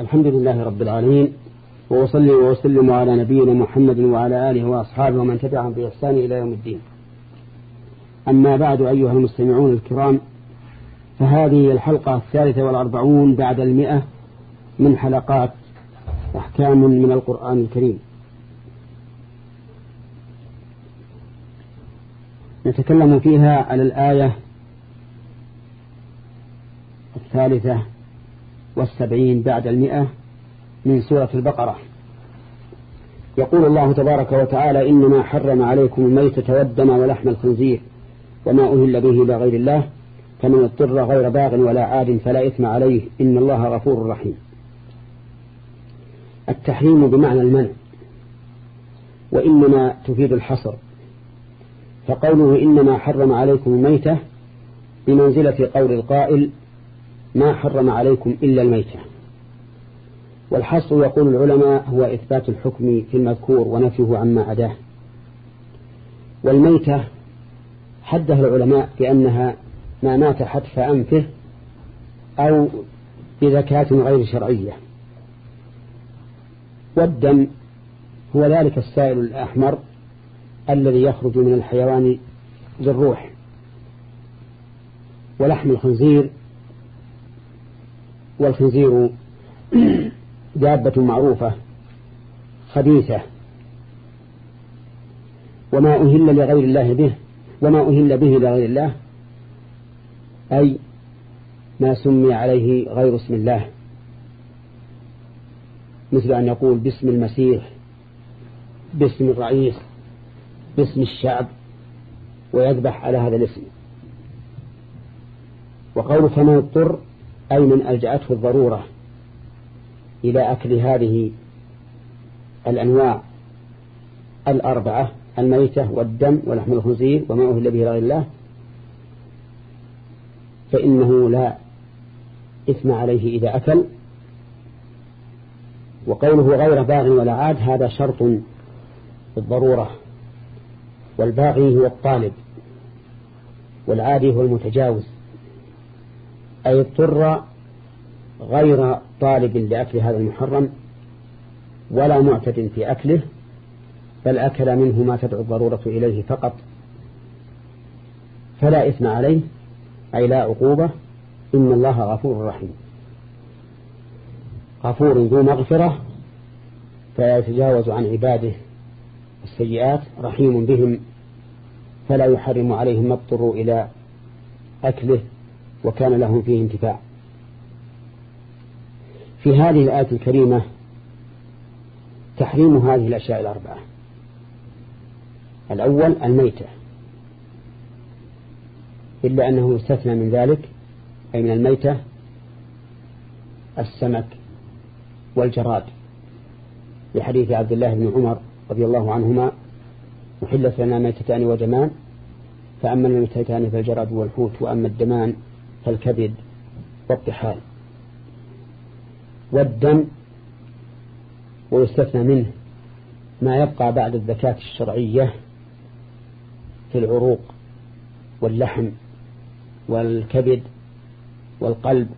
الحمد لله رب العالمين وأصلي وأسلم على نبينا محمد وعلى آله وأصحابه ومن تبعهم بإحسان إلى يوم الدين. أما بعد أيها المستمعون الكرام فهذه الحلقة الثالثة والأربعون بعد المئة من حلقات أحكام من القرآن الكريم. نتكلم فيها على الآية الثالثة والسبعين بعد المئة من سورة البقرة. يقول الله تبارك وتعالى إنما حرم عليكم الميتة والدم ولحم الخنزير وما أهل به إلى غير الله فمن اضطر غير باغ ولا عاد فلا إثم عليه. إن الله غفور رحيم. التحريم بمعنى المنع وإنما تفيد الحصر. فقوله إنما حرم عليكم الميتة بمنزلة قول القائل ما حرم عليكم إلا الميتة. والحصر يقول العلماء هو إثبات الحكم في المذكور ونفيه عما عداه. والميتة حده العلماء بأنها ما مات حتف أنفه أو بذكاة غير شرعية. والدم هو ذلك السائل الأحمر الذي يخرج من الحيوان للروح. ولحم الخنزير والخنزير دابة معروفة خبيثة. وما أهل لغير الله به وما أهل به لغير الله أي ما سمي عليه غير اسم الله. مثل أن يقول باسم المسيح باسم الرئيس باسم الشعب ويذبح على هذا الاسم. وقول فمن اضطر أي من ألجأته الضرورة إلى أكل هذه الأنواع الأربعة الميتة والدم ولحم الخنزير وما أهل به غير الله فإنه لا إثم عليه إذا أكل. وقوله غير باغ ولا عاد هذا شرط بالضرورة والباغي هو الطالب والعادي هو المتجاوز. أي اضطر غير طالب لأكل هذا المحرم ولا معتد في أكله بل أكل منه ما تدعو الضرورة إليه فقط. فلا إثم عليه أي لا عقوبة. إن الله غفور رحيم. غفور ذو مغفرة فيتجاوز عن عباده السيئات رحيم بهم. فلا يحرم عليهم ما اضطروا إلى أكله. وكان لهم فيه انتفاع. في هذه الآية الكريمة تحريم هذه الأشياء الأربعة. الأول الميتة. إلا أنه يستثنى من ذلك أي من الميتة السمك والجراد. لحديث عبد الله بن عمر رضي الله عنهما محلت لنا ميتتان ودمان فأما الميتتان فالجراد والحوت وأما الدمان فالكبد والطحال والدم ويستثنى منه ما يبقى بعد الزكاة الشرعية في العروق واللحم والكبد والقلب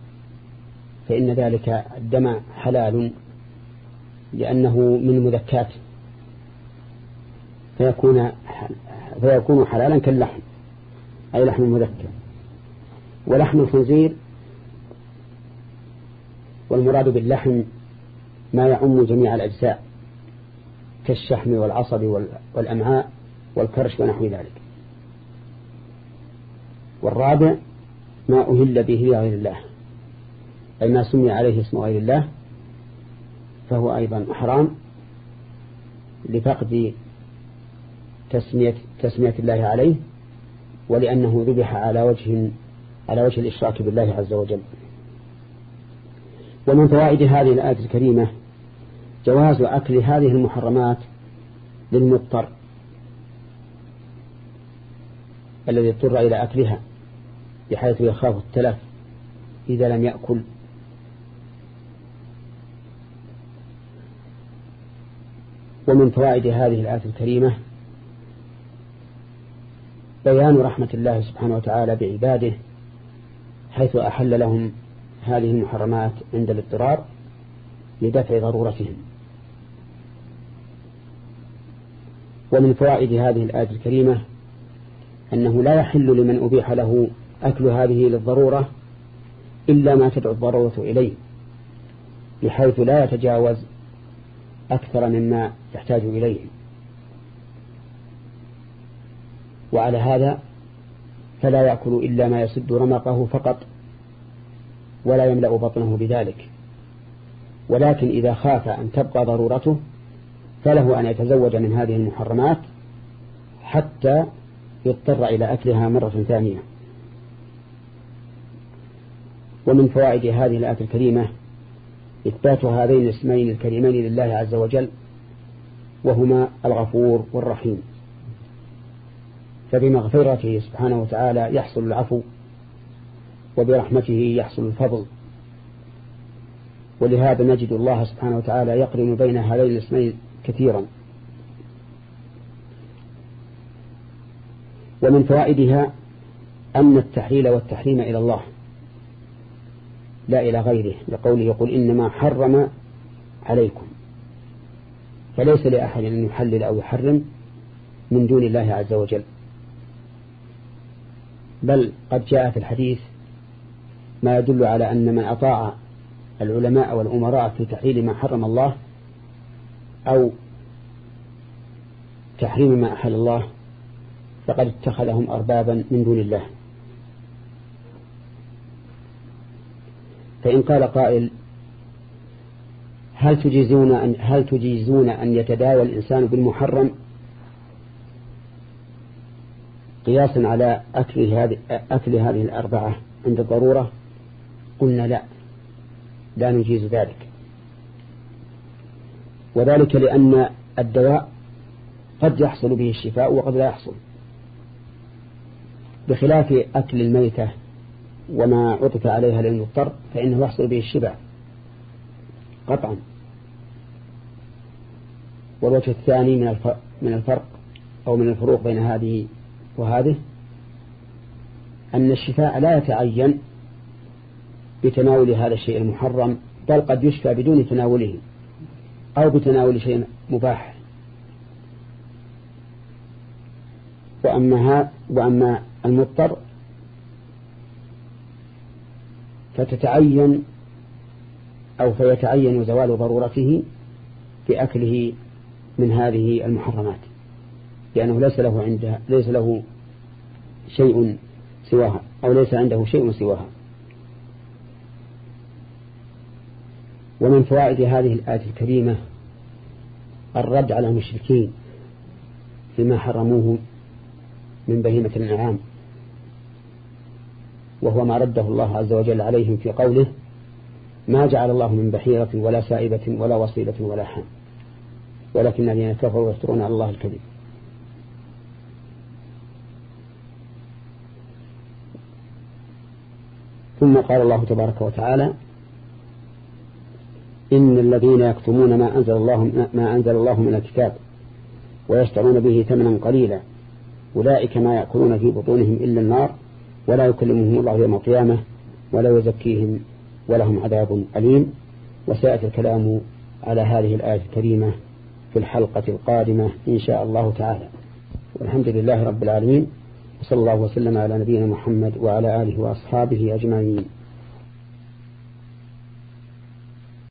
فإن ذلك الدم حلال لأنه من مذكات فيكون فيكون حلالا كاللحم أي لحم مذكر. ولحم الخنزير والمراد باللحم ما يعم جميع الأجزاء كالشحم والعصب والأمعاء والكرش ونحو ذلك. والرابع ما أهل به لغير الله أي ما سمي عليه اسم غير الله فهو أيضا حرام لفقد تسمية, تسمية الله عليه ولأنه ذبح على وجه على وجه الإشراك بالله عز وجل. ومن فوائد هذه الآية الكريمة جواز أكل هذه المحرمات للمضطر الذي اضطر إلى أكلها بحيث يخاف التلف إذا لم يأكل. ومن فوائد هذه الآية الكريمة بيان رحمة الله سبحانه وتعالى بعباده حيث أحل لهم هذه المحرمات عند الاضطرار لدفع ضرورتهم. ومن فوائد هذه الآية الكريمة أنه لا يحل لمن أبيح له أكل هذه للضرورة إلا ما تدعو الضرورة إليه بحيث لا يتجاوز أكثر مما يحتاج إليه. وعلى هذا فلا يأكل إلا ما يسد رمقه فقط ولا يملأ بطنه بذلك. ولكن إذا خاف أن تبقى ضرورته فله أن يتزوج من هذه المحرمات حتى يضطر إلى أكلها مرة ثانية. ومن فوائد هذه الآية الكريمة إثبات هذين الاسمين الكريمين لله عز وجل وهما الغفور والرحيم. فبمغفرته سبحانه وتعالى يحصل العفو وبرحمته يحصل الفضل. ولهذا نجد الله سبحانه وتعالى يقرن بين هذين الاسمين كثيرا. ومن فوائدها أن التحليل والتحريم إلى الله لا إلى غيره لقوله يقول إنما حرم عليكم. فليس لأحد أن يحلل أو يحرم من دون الله عز وجل. بل قد جاء في الحديث ما يدل على أن من أطاع العلماء والأمراء في تحليل ما حرم الله أو تحريم ما أحل الله فقد اتخذهم أربابا من دون الله. فإن قال قائل هل تجيزون أن هل تجيزون أن يتداوى الإنسان بالمحرم؟ قياسا على أكل هذه أكل هذه الأربعة عند الضرورة؟ قلنا لا. لا نجيز ذلك. وذلك لأن الدواء قد يحصل به الشفاء وقد لا يحصل. بخلاف أكل الميتة وما عطف عليها للمضطر فإنه يحصل به الشبع. قطعا. والوجه الثاني من الفرق أو من الفروق بين هذه وهذه أن الشفاء لا يتعين بتناول هذا الشيء المحرم بل قد يشفى بدون تناوله أو بتناول شيء مباح. وأما, وأما المضطر فتتعين أو فيتعين زوال ضرورته بأكله من هذه المحرمات. لأنه ليس له عنده ليس له شيء سواها أو ليس عنده شيء سواها. ومن فوائد هذه الآية الكريمة الرد على المشركين فيما حرموه من بهيمة الأنعام وهو ما رده الله عز وجل عليهم في قوله ما جعل الله من بحيرة ولا سائبة ولا وصيلة ولا حام ولكن الذين كفروا يفترون على الله الكذب. ثم قال الله تبارك وتعالى إن الذين يكتمون ما أنزل الله ما أنزل الله من الكتاب ويشترون به ثمنا قليلا أولئك ما يأكلون في بطونهم إلا النار ولا يكلمهم الله يوم القيامة ولا يزكيهم ولهم عذاب أليم وسيأتي الكلام على هذه الآية الكريمة في الحلقة القادمة إن شاء الله تعالى والحمد لله رب العالمين وصلى الله وسلم على نبينا محمد وعلى آله وأصحابه أجمعين.